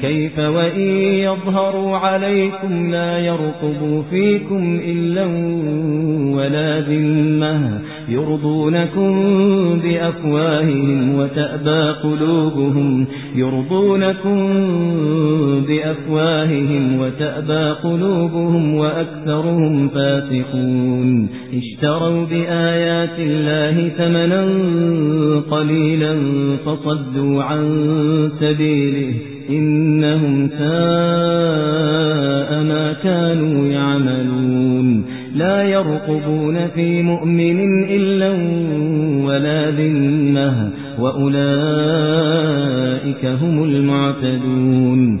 كيف وإن يظهروا عليكم لا يرقبوا فيكم إلا ولا ذمة يرضونكم بأفواههم وتأبى قلوبهم يرضونكم بأفواههم وتأبى قلوبهم وأكثرهم فاسقون. اشتروا بآيات الله ثمنا قليلا فصدوا عن سبيله. إنهم ساء ما كانوا يعملون. لا يرقبون في مؤمن إلا ولا ذنه وأولئك هم المعتدون.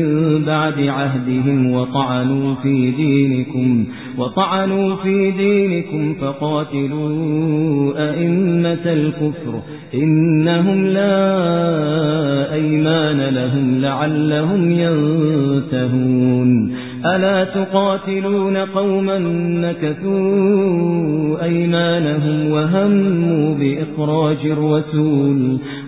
بعد عهدهم وطعنوا في دينكم وطعنوا في دينكم فقاتلوا أئمة الكفر إنهم لا أيمان لهم لعلهم ينتهون. ألا تقاتلون قوما نكثوا أيمانهم وهموا بإخراج الرسول؟